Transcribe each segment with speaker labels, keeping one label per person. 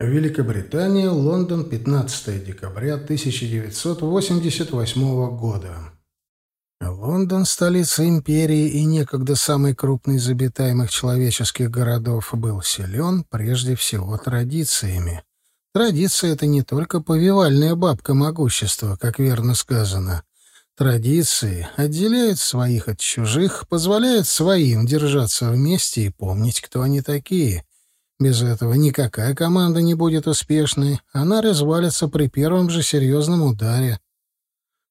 Speaker 1: Великобритания, Лондон, 15 декабря 1988 года. Лондон, столица империи и некогда самый крупный из обитаемых человеческих городов, был силен прежде всего традициями. Традиция — это не только повивальная бабка могущества, как верно сказано. Традиции отделяют своих от чужих, позволяют своим держаться вместе и помнить, кто они такие — без этого никакая команда не будет успешной, она развалится при первом же серьезном ударе.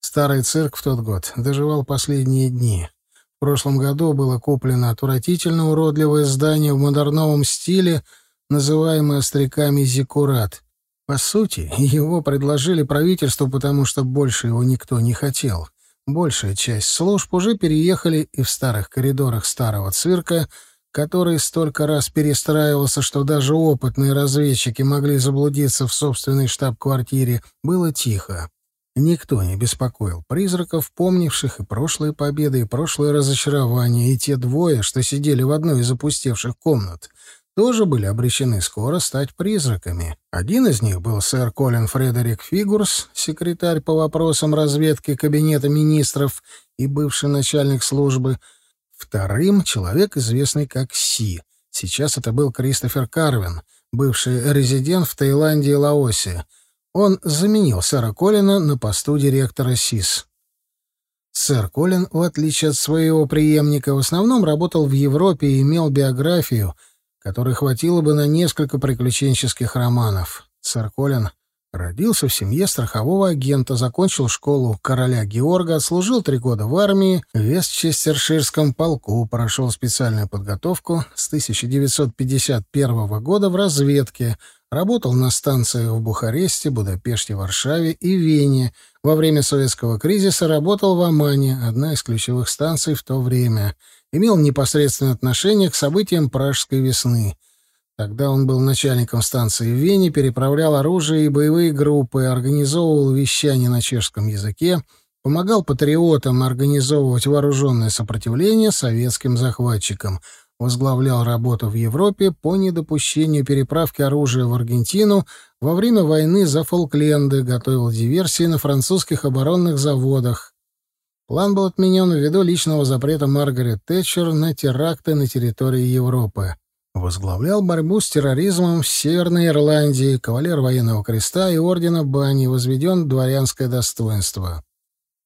Speaker 1: Старый цирк в тот год доживал последние дни. В прошлом году было куплено отвратительно уродливое здание в модерновом стиле, называемое остряками «Зиккурат». По сути, его предложили правительству, потому что больше его никто не хотел. Большая часть служб уже переехали и в старых коридорах старого цирка — который столько раз перестраивался, что даже опытные разведчики могли заблудиться в собственной штаб-квартире, было тихо. Никто не беспокоил призраков, помнивших и прошлые победы, и прошлые разочарования, и те двое, что сидели в одной из опустевших комнат, тоже были обречены скоро стать призраками. Один из них был сэр Колин Фредерик Фигурс, секретарь по вопросам разведки Кабинета министров и бывший начальник службы — Вторым — человек, известный как Си. Сейчас это был Кристофер Карвин, бывший резидент в Таиланде и Лаосе. Он заменил сэра Колина на посту директора СИС. Сэр Колин, в отличие от своего преемника, в основном работал в Европе и имел биографию, которой хватило бы на несколько приключенческих романов. Сэр Колин Родился в семье страхового агента, закончил школу короля Георга, отслужил три года в армии, в Вестчестерширском полку, прошел специальную подготовку с 1951 года в разведке, работал на станциях в Бухаресте, Будапеште, Варшаве и Вене. Во время советского кризиса работал в Омане, одна из ключевых станций в то время. Имел непосредственное отношение к событиям Пражской весны — Тогда он был начальником станции в Вене, переправлял оружие и боевые группы, организовывал вещание на чешском языке, помогал патриотам организовывать вооруженное сопротивление советским захватчикам, возглавлял работу в Европе по недопущению переправки оружия в Аргентину во время войны за Фолкленды, готовил диверсии на французских оборонных заводах. План был отменен ввиду личного запрета Маргарет Тэтчер на теракты на территории Европы. Возглавлял борьбу с терроризмом в Северной Ирландии, кавалер военного креста и ордена Бани, возведен в дворянское достоинство.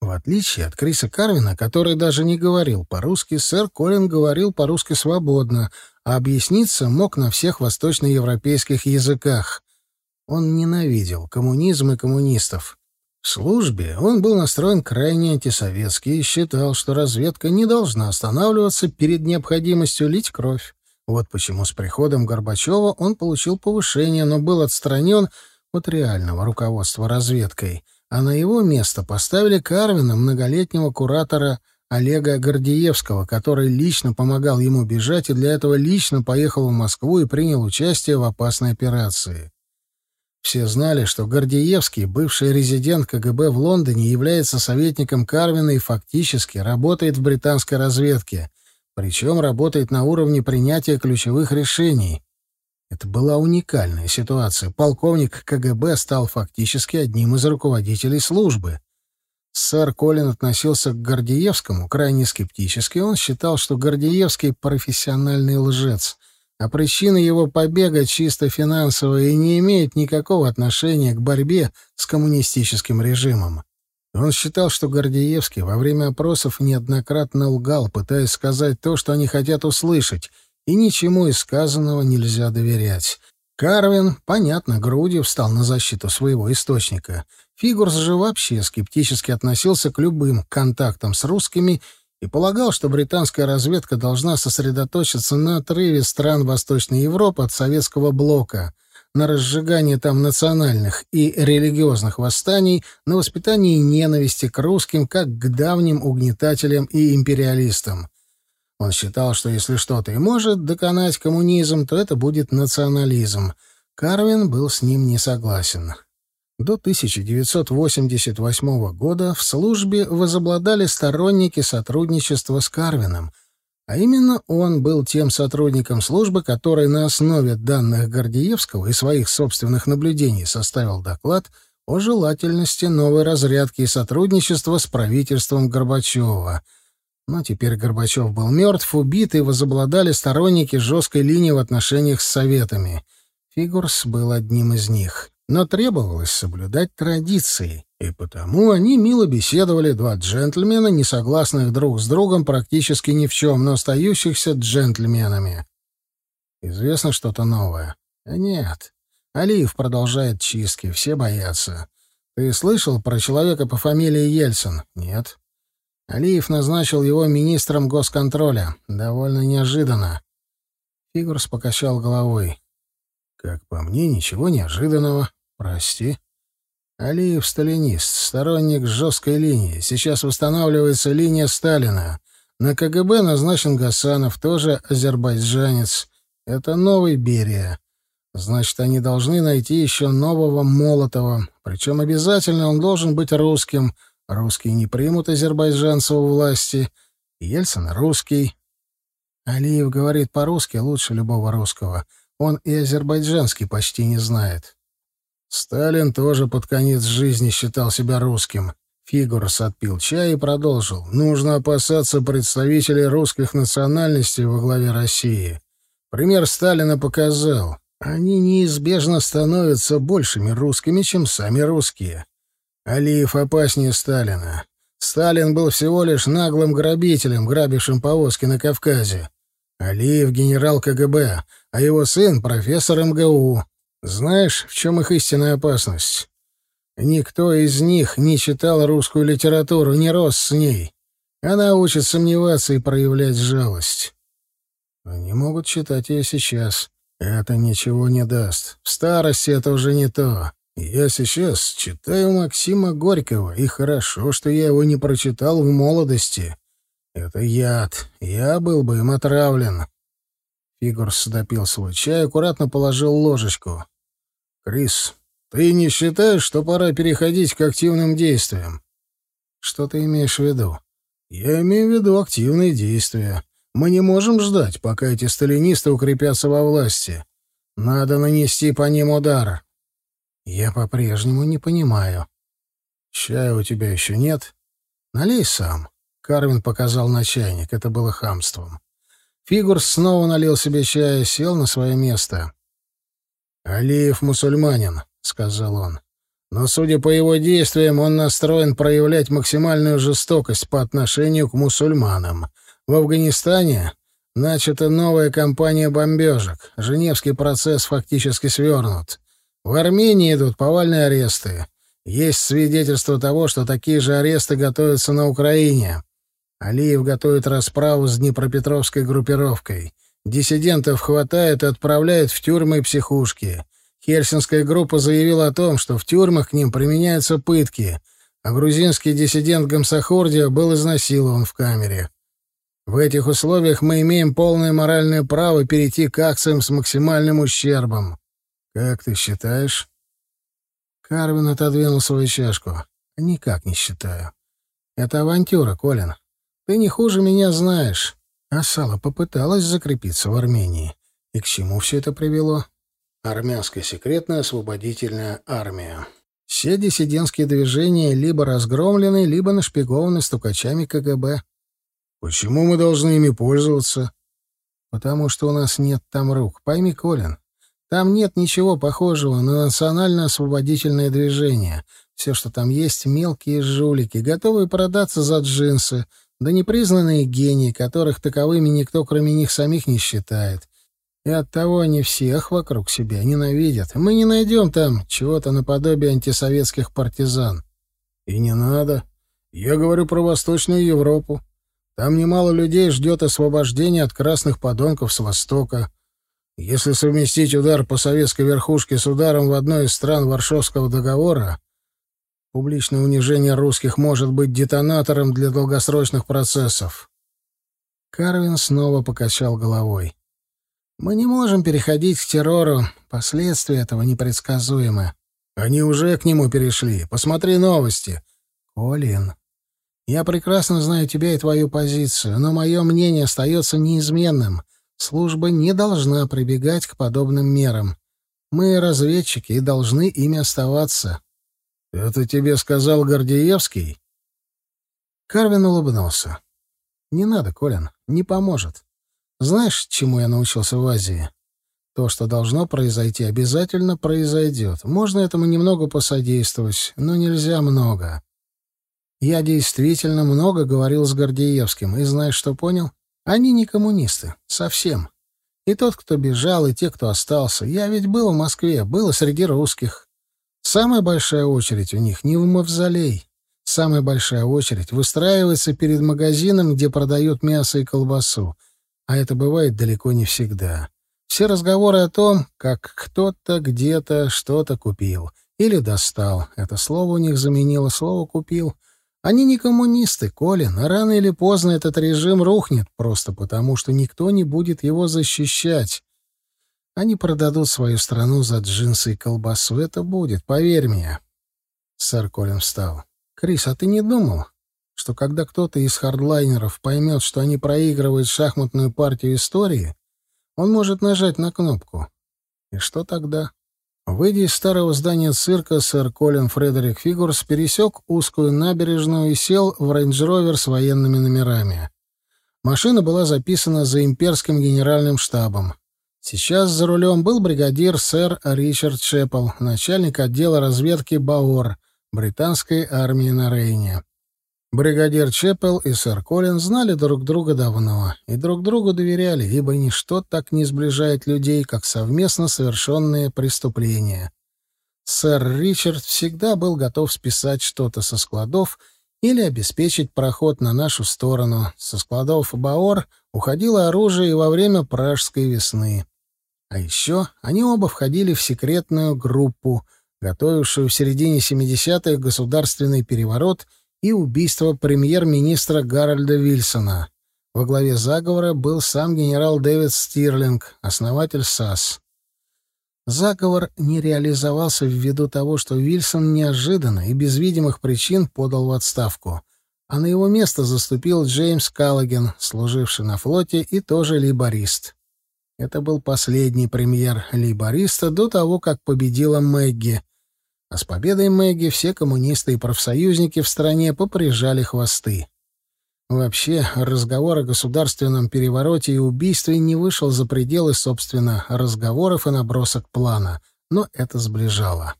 Speaker 1: В отличие от Криса Карвина, который даже не говорил по-русски, сэр Колин говорил по-русски свободно, а объясниться мог на всех восточноевропейских языках. Он ненавидел коммунизм и коммунистов. В службе он был настроен крайне антисоветски и считал, что разведка не должна останавливаться перед необходимостью лить кровь. Вот почему с приходом Горбачева он получил повышение, но был отстранен от реального руководства разведкой, а на его место поставили Карвина, многолетнего куратора Олега Гордеевского, который лично помогал ему бежать и для этого лично поехал в Москву и принял участие в опасной операции. Все знали, что Гордеевский, бывший резидент КГБ в Лондоне, является советником Карвина и фактически работает в британской разведке — причем работает на уровне принятия ключевых решений. Это была уникальная ситуация. Полковник КГБ стал фактически одним из руководителей службы. Сэр Колин относился к Гордеевскому крайне скептически. Он считал, что Гордеевский — профессиональный лжец, а причина его побега чисто финансовая и не имеет никакого отношения к борьбе с коммунистическим режимом. Он считал, что Гордеевский во время опросов неоднократно лгал, пытаясь сказать то, что они хотят услышать, и ничему из сказанного нельзя доверять. Карвин, понятно, грудью встал на защиту своего источника. Фигурс же вообще скептически относился к любым контактам с русскими и полагал, что британская разведка должна сосредоточиться на отрыве стран Восточной Европы от советского блока — на разжигание там национальных и религиозных восстаний, на воспитание ненависти к русским как к давним угнетателям и империалистам. Он считал, что если что-то и может доконать коммунизм, то это будет национализм. Карвин был с ним не согласен. До 1988 года в службе возобладали сторонники сотрудничества с Карвином — А именно он был тем сотрудником службы, который на основе данных Гордеевского и своих собственных наблюдений составил доклад о желательности новой разрядки и сотрудничества с правительством Горбачева. Но теперь Горбачев был мертв, убит, и возобладали сторонники жесткой линии в отношениях с Советами. Фигурс был одним из них. Но требовалось соблюдать традиции. И потому они мило беседовали, два джентльмена, не согласных друг с другом практически ни в чем, но остающихся джентльменами. Известно что-то новое? Нет. Алиев продолжает чистки, все боятся. Ты слышал про человека по фамилии Ельцин? Нет. Алиев назначил его министром госконтроля. Довольно неожиданно. Фигурс покачал головой. Как по мне, ничего неожиданного. Прости. Алиев — сталинист, сторонник жесткой линии. Сейчас восстанавливается линия Сталина. На КГБ назначен Гасанов, тоже азербайджанец. Это новый Берия. Значит, они должны найти еще нового Молотова. Причем обязательно он должен быть русским. Русские не примут азербайджанца у власти. Ельцин — русский. Алиев говорит по-русски лучше любого русского. Он и азербайджанский почти не знает. Сталин тоже под конец жизни считал себя русским. Фигурс отпил чай и продолжил. Нужно опасаться представителей русских национальностей во главе России. Пример Сталина показал. Они неизбежно становятся большими русскими, чем сами русские. Алиев опаснее Сталина. Сталин был всего лишь наглым грабителем, грабившим повозки на Кавказе. Алиев — генерал КГБ, а его сын — профессор МГУ. Знаешь, в чем их истинная опасность? Никто из них не читал русскую литературу, не рос с ней. Она учит сомневаться и проявлять жалость. Они могут читать ее сейчас. Это ничего не даст. В старости это уже не то. Я сейчас читаю Максима Горького, и хорошо, что я его не прочитал в молодости. Это яд. Я был бы им отравлен. Фигурс допил свой чай, аккуратно положил ложечку. Крис, ты не считаешь, что пора переходить к активным действиям? Что ты имеешь в виду? Я имею в виду активные действия. Мы не можем ждать, пока эти сталинисты укрепятся во власти. Надо нанести по ним удар. Я по-прежнему не понимаю. Чая у тебя еще нет? Налей сам. Карвин показал на чайник. Это было хамством. Фигур снова налил себе чая, сел на свое место. «Алиев мусульманин», — сказал он. «Но, судя по его действиям, он настроен проявлять максимальную жестокость по отношению к мусульманам. В Афганистане начата новая кампания бомбежек. Женевский процесс фактически свернут. В Армении идут повальные аресты. Есть свидетельство того, что такие же аресты готовятся на Украине. Алиев готовит расправу с Днепропетровской группировкой. Диссидентов хватает и отправляют в тюрьмы и психушки. Хельсинская группа заявила о том, что в тюрьмах к ним применяются пытки, а грузинский диссидент Гамсахурдия был изнасилован в камере. В этих условиях мы имеем полное моральное право перейти к акциям с максимальным ущербом. Как ты считаешь? Карвин отодвинул свою чашку. Никак не считаю. Это авантюра, Колин. Ты не хуже меня знаешь. Асала попыталась закрепиться в Армении. И к чему все это привело? Армянская секретная освободительная армия. Все диссидентские движения либо разгромлены, либо нашпигованы стукачами КГБ. Почему мы должны ими пользоваться? Потому что у нас нет там рук. Пойми, Колин, там нет ничего похожего на национально-освободительное движение. Все, что там есть, мелкие жулики, готовые продаться за джинсы — да непризнанные гении, которых таковыми никто, кроме них самих, не считает. И оттого они всех вокруг себя ненавидят. Мы не найдем там чего-то наподобие антисоветских партизан. И не надо. Я говорю про Восточную Европу. Там немало людей ждет освобождения от красных подонков с Востока. Если совместить удар по советской верхушке с ударом в одной из стран Варшавского договора, Публичное унижение русских может быть детонатором для долгосрочных процессов. Карвин снова покачал головой. Мы не можем переходить к террору. Последствия этого непредсказуемы. Они уже к нему перешли. Посмотри новости. Колин, Я прекрасно знаю тебя и твою позицию, но мое мнение остается неизменным. Служба не должна прибегать к подобным мерам. Мы разведчики и должны ими оставаться. — Это тебе сказал Гордеевский? Карвин улыбнулся. — Не надо, Колин, не поможет. Знаешь, чему я научился в Азии? То, что должно произойти, обязательно произойдет. Можно этому немного посодействовать, но нельзя много. Я действительно много говорил с Гордеевским, и знаешь, что понял? Они не коммунисты. Совсем. И тот, кто бежал, и те, кто остался. Я ведь был в Москве, был среди русских. Самая большая очередь у них не в мавзолей. Самая большая очередь выстраивается перед магазином, где продают мясо и колбасу. А это бывает далеко не всегда. Все разговоры о том, как кто-то где-то что-то купил. Или достал. Это слово у них заменило слово «купил». Они не коммунисты, Колин, а рано или поздно этот режим рухнет, просто потому что никто не будет его защищать. Они продадут свою страну за джинсы и колбасу. Это будет, поверь мне. Сэр Колин встал. Крис, а ты не думал, что когда кто-то из хардлайнеров поймет, что они проигрывают шахматную партию истории, он может нажать на кнопку? И что тогда? Выйдя из старого здания цирка, сэр Колин Фредерик Фигурс пересек узкую набережную и сел в Range Rover с военными номерами. Машина была записана за имперским генеральным штабом. Сейчас за рулем был бригадир сэр Ричард Чеппел, начальник отдела разведки БАОР британской армии на Рейне. Бригадир Чеппел и сэр Колин знали друг друга давно и друг другу доверяли, ибо ничто так не сближает людей, как совместно совершенные преступления. Сэр Ричард всегда был готов списать что-то со складов или обеспечить проход на нашу сторону. Со складов Баор уходило оружие во время Пражской весны. А еще они оба входили в секретную группу, готовившую в середине 70-х государственный переворот — и убийство премьер-министра Гарольда Вильсона. Во главе заговора был сам генерал Дэвид Стирлинг, основатель САС. Заговор не реализовался ввиду того, что Вильсон неожиданно и без видимых причин подал в отставку, а на его место заступил Джеймс Каллоген, служивший на флоте и тоже лейборист. Это был последний премьер лейбориста до того, как победила Мэгги, а с победой Мэгги все коммунисты и профсоюзники в стране поприжали хвосты. Вообще, разговор о государственном перевороте и убийстве не вышел за пределы, собственно, разговоров и набросок плана, но это сближало.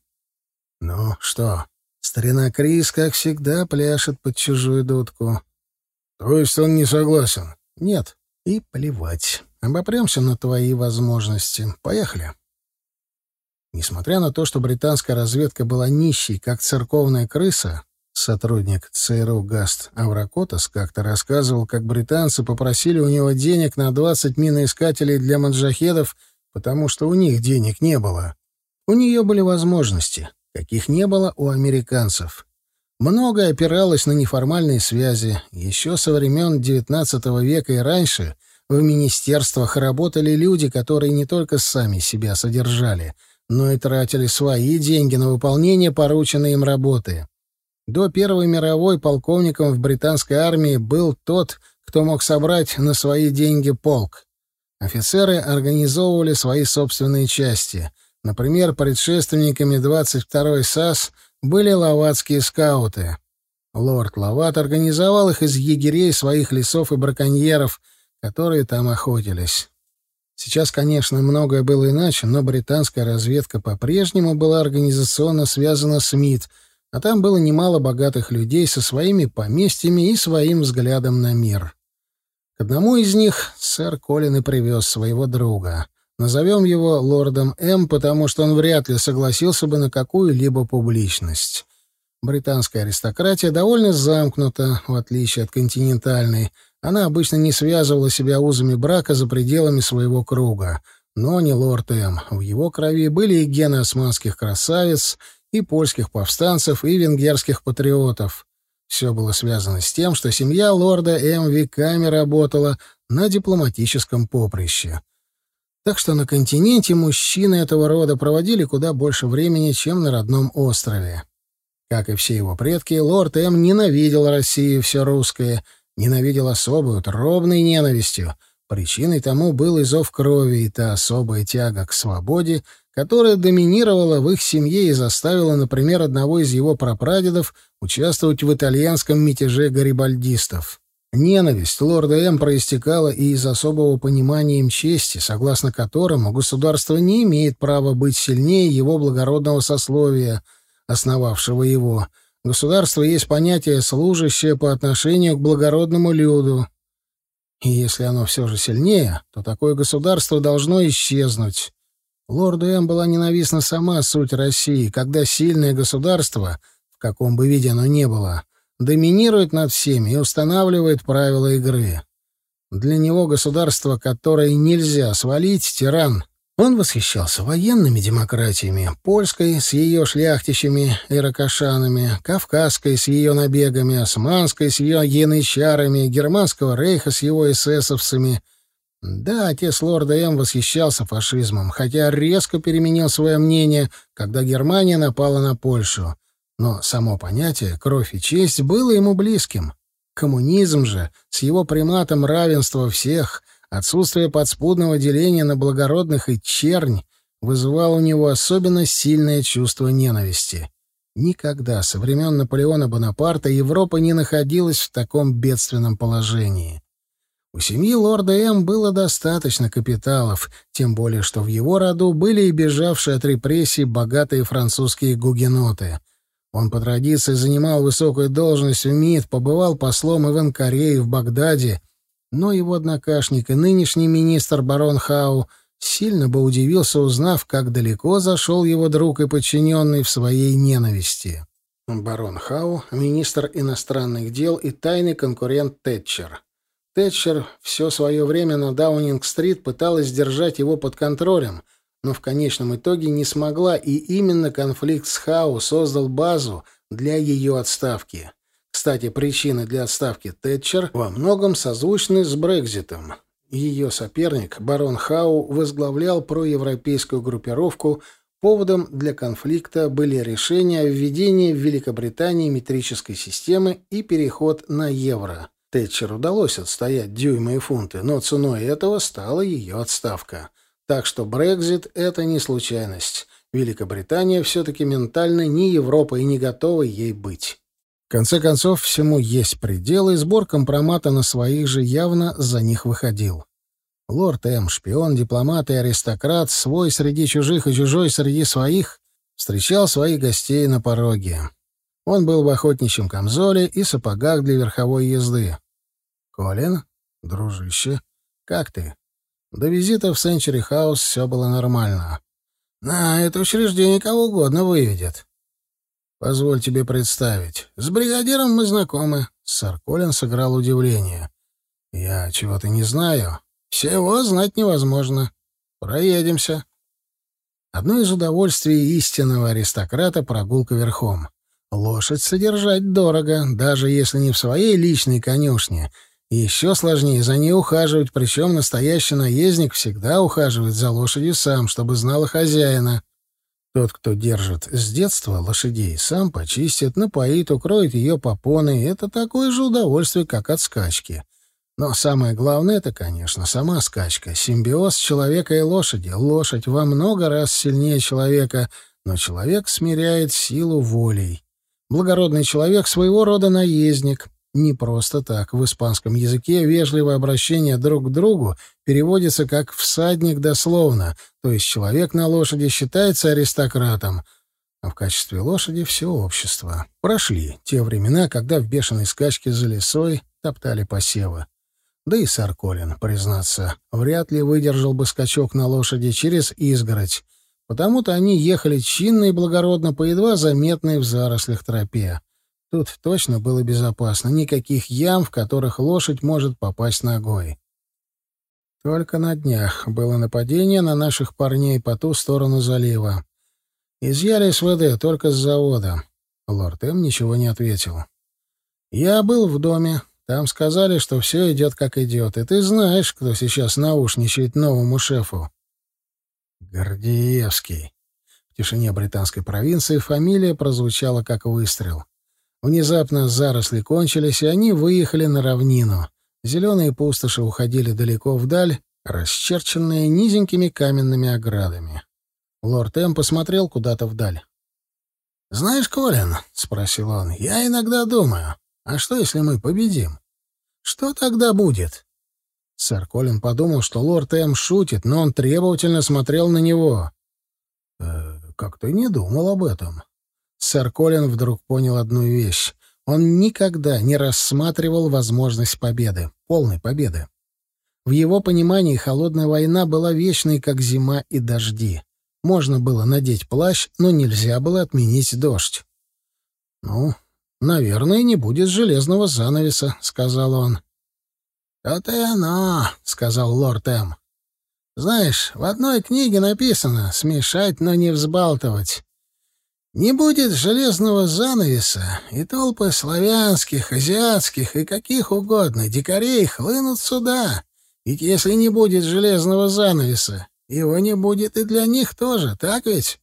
Speaker 1: «Ну что, старина Крис, как всегда, пляшет под чужую дудку». «То есть он не согласен?» «Нет, и плевать. Обопремся на твои возможности. Поехали». Несмотря на то, что британская разведка была нищей, как церковная крыса, сотрудник ЦРУ Гаст Авракотас как-то рассказывал, как британцы попросили у него денег на 20 миноискателей для маджахедов, потому что у них денег не было. У нее были возможности, каких не было у американцев. Многое опиралось на неформальные связи. Еще со времен XIX века и раньше в министерствах работали люди, которые не только сами себя содержали — но и тратили свои деньги на выполнение порученной им работы. До Первой мировой полковником в британской армии был тот, кто мог собрать на свои деньги полк. Офицеры организовывали свои собственные части. Например, предшественниками 22-й САС были лаватские скауты. Лорд Лават организовал их из егерей своих лесов и браконьеров, которые там охотились. Сейчас, конечно, многое было иначе, но британская разведка по-прежнему была организационно связана с МИД, а там было немало богатых людей со своими поместьями и своим взглядом на мир. К одному из них сэр Колин и привез своего друга. Назовем его лордом М, потому что он вряд ли согласился бы на какую-либо публичность. Британская аристократия довольно замкнута, в отличие от континентальной, она обычно не связывала себя узами брака за пределами своего круга. Но не лорд М. В его крови были и гены османских красавиц, и польских повстанцев, и венгерских патриотов. Все было связано с тем, что семья лорда М. веками работала на дипломатическом поприще. Так что на континенте мужчины этого рода проводили куда больше времени, чем на родном острове. Как и все его предки, лорд М ненавидел Россию все русское, ненавидел особой, утробной ненавистью. Причиной тому был и зов крови, и та особая тяга к свободе, которая доминировала в их семье и заставила, например, одного из его прапрадедов участвовать в итальянском мятеже гарибальдистов. Ненависть лорда М проистекала и из особого понимания им чести, согласно которому государство не имеет права быть сильнее его благородного сословия, основавшего его. Государство есть понятие, служащее по отношению к благородному люду. И если оно все же сильнее, то такое государство должно исчезнуть. Лорду М была ненавистна сама суть России, когда сильное государство, в каком бы виде оно ни было, доминирует над всеми и устанавливает правила игры. Для него государство, которое нельзя свалить, тиран. Он восхищался военными демократиями, польской с ее шляхтищами и ракошанами, кавказской с ее набегами, османской с ее янычарами, германского рейха с его эсэсовцами. Да, отец лорда М восхищался фашизмом, хотя резко переменил свое мнение, когда Германия напала на Польшу. Но само понятие «кровь и честь» было ему близким. Коммунизм же, с его приматом равенства всех, отсутствие подспудного деления на благородных и чернь, вызывал у него особенно сильное чувство ненависти. Никогда со времен Наполеона Бонапарта Европа не находилась в таком бедственном положении. У семьи лорда М было достаточно капиталов, тем более что в его роду были и бежавшие от репрессий богатые французские гугеноты — он по традиции занимал высокую должность в МИД, побывал послом и в Анкаре, и в Багдаде, но его однокашник и нынешний министр барон Хау сильно бы удивился, узнав, как далеко зашел его друг и подчиненный в своей ненависти. Барон Хау — министр иностранных дел и тайный конкурент Тэтчер. Тэтчер все свое время на Даунинг-стрит пыталась держать его под контролем, но в конечном итоге не смогла, и именно конфликт с Хау создал базу для ее отставки. Кстати, причины для отставки Тэтчер во многом созвучны с Брекзитом. Ее соперник, барон Хау, возглавлял проевропейскую группировку. Поводом для конфликта были решения о введении в Великобритании метрической системы и переход на евро. Тэтчер удалось отстоять дюймы и фунты, но ценой этого стала ее отставка. Так что Брекзит — это не случайность. Великобритания все-таки ментально не Европа и не готова ей быть. Конце концов, всему есть предел, и сбор компромата на своих же явно за них выходил. Лорд М, шпион, дипломат и аристократ, свой среди чужих и чужой среди своих, встречал своих гостей на пороге. Он был в охотничьем камзоле и сапогах для верховой езды. «Колин, дружище, как ты?» До визита в Сенчури Хаус все было нормально. На это учреждение кого угодно выведет. Позволь тебе представить. С бригадиром мы знакомы. Сарколин сыграл удивление. Я чего-то не знаю. Всего знать невозможно. Проедемся. Одно из удовольствий истинного аристократа — прогулка верхом. Лошадь содержать дорого, даже если не в своей личной конюшне — еще сложнее за ней ухаживать, причем настоящий наездник всегда ухаживает за лошадью сам, чтобы знала хозяина. Тот, кто держит с детства лошадей, сам почистит, напоит, укроет ее попоной. Это такое же удовольствие, как от скачки. Но самое главное — это, конечно, сама скачка. Симбиоз человека и лошади. Лошадь во много раз сильнее человека, но человек смиряет силу волей. Благородный человек — своего рода наездник. Не просто так. В испанском языке вежливое обращение друг к другу переводится как «всадник» дословно, то есть человек на лошади считается аристократом, а в качестве лошади все общество. Прошли те времена, когда в бешеной скачке за лесой топтали посевы. Да и Сарколин, признаться, вряд ли выдержал бы скачок на лошади через изгородь, потому-то они ехали чинно и благородно по едва заметной в зарослях тропе. Тут точно было безопасно. Никаких ям, в которых лошадь может попасть ногой. Только на днях было нападение на наших парней по ту сторону залива. Изъяли СВД только с завода. Лорд М ничего не ответил. Я был в доме. Там сказали, что все идет как идет. И ты знаешь, кто сейчас наушничает новому шефу. Гордеевский. В тишине британской провинции фамилия прозвучала как выстрел. Внезапно заросли кончились, и они выехали на равнину. Зеленые пустоши уходили далеко вдаль, расчерченные низенькими каменными оградами. Лорд М посмотрел куда-то вдаль. «Знаешь, Колин, — спросил он, — я иногда думаю, а что, если мы победим? Что тогда будет?» Сэр Колин подумал, что лорд М шутит, но он требовательно смотрел на него. «Э, «Как ты не думал об этом?» Сэр Колин вдруг понял одну вещь. Он никогда не рассматривал возможность победы, полной победы. В его понимании холодная война была вечной, как зима и дожди. Можно было надеть плащ, но нельзя было отменить дождь. «Ну, наверное, не будет железного занавеса», — сказал он. «То-то и оно», — сказал лорд М. «Знаешь, в одной книге написано «смешать, но не взбалтывать». Не будет железного занавеса, и толпы славянских, азиатских и каких угодно дикарей хлынут сюда. Ведь если не будет железного занавеса, его не будет и для них тоже, так ведь?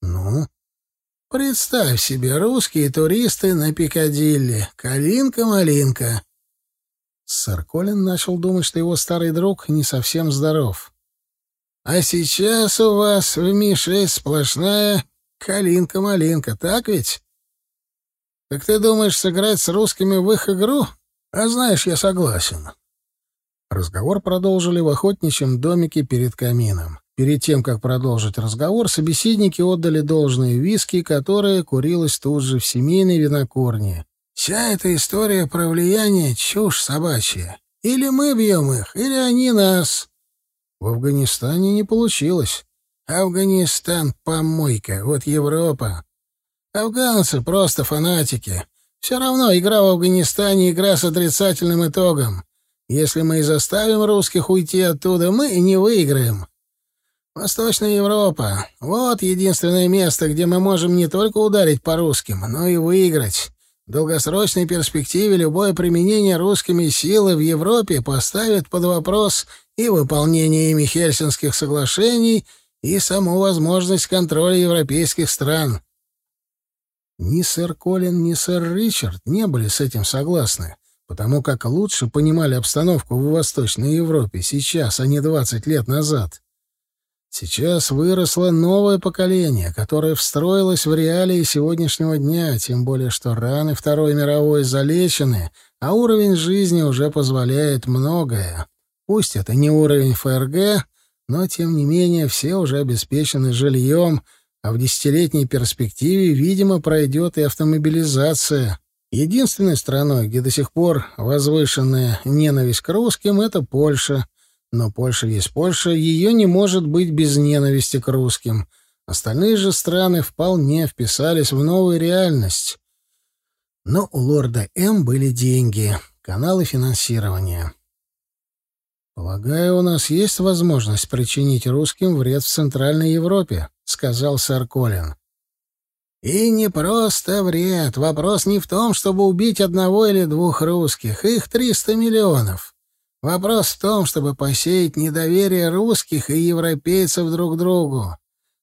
Speaker 1: Ну, представь себе русские туристы на Пикадилли. Калинка-малинка. Сэр Колин начал думать, что его старый друг не совсем здоров. А сейчас у вас в Мише сплошная калинка-малинка, так ведь? Так ты думаешь сыграть с русскими в их игру? А знаешь, я согласен. Разговор продолжили в охотничьем домике перед камином. Перед тем, как продолжить разговор, собеседники отдали должные виски, которые курилось тут же в семейной винокурне. «Вся эта история про влияние — чушь собачья. Или мы бьем их, или они нас». В Афганистане не получилось. Афганистан — помойка, вот Европа. Афганцы — просто фанатики. Все равно игра в Афганистане — игра с отрицательным итогом. Если мы и заставим русских уйти оттуда, мы не выиграем. Восточная Европа — вот единственное место, где мы можем не только ударить по русским, но и выиграть. В долгосрочной перспективе любое применение русскими силы в Европе поставит под вопрос и выполнение ими Хельсинских соглашений, и саму возможность контроля европейских стран. Ни сэр Колин, ни сэр Ричард не были с этим согласны потому как лучше понимали обстановку в Восточной Европе сейчас, а не 20 лет назад. Сейчас выросло новое поколение, которое встроилось в реалии сегодняшнего дня, тем более что раны Второй мировой залечены, а уровень жизни уже позволяет многое. Пусть это не уровень ФРГ, но, тем не менее, все уже обеспечены жильем, а в десятилетней перспективе, видимо, пройдет и автомобилизация. Единственной страной, где до сих пор возвышенная ненависть к русским, это Польша. Но Польша есть Польша, ее не может быть без ненависти к русским. Остальные же страны вполне вписались в новую реальность. Но у лорда М были деньги, каналы финансирования. «Полагаю, у нас есть возможность причинить русским вред в Центральной Европе», — сказал сэр Колин. И не просто вред. Вопрос не в том, чтобы убить одного или двух русских. Их 300 миллионов. Вопрос в том, чтобы посеять недоверие русских и европейцев друг другу.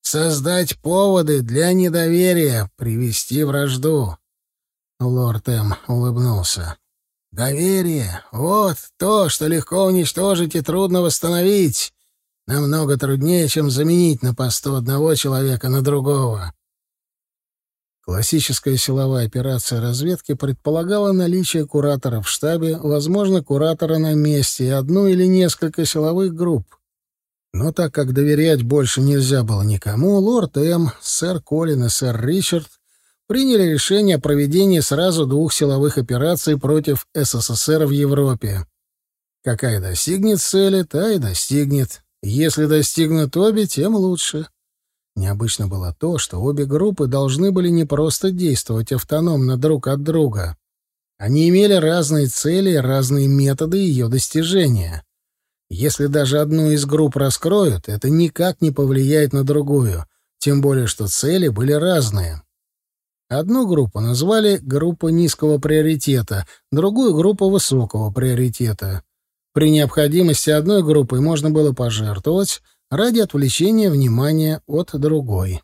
Speaker 1: Создать поводы для недоверия, привести вражду. Лорд М. улыбнулся. Доверие — вот то, что легко уничтожить и трудно восстановить. Намного труднее, чем заменить на посту одного человека на другого. Классическая силовая операция разведки предполагала наличие куратора в штабе, возможно, куратора на месте и одну или несколько силовых групп. Но так как доверять больше нельзя было никому, лорд М, сэр Колин и сэр Ричард приняли решение о проведении сразу двух силовых операций против СССР в Европе. Какая достигнет цели, та и достигнет. Если достигнут обе, тем лучше. Необычно было то, что обе группы должны были не просто действовать автономно друг от друга. Они имели разные цели и разные методы ее достижения. Если даже одну из групп раскроют, это никак не повлияет на другую, тем более что цели были разные. Одну группу назвали группа низкого приоритета, другую — группа высокого приоритета. При необходимости одной группой можно было пожертвовать, ради отвлечения внимания от другой.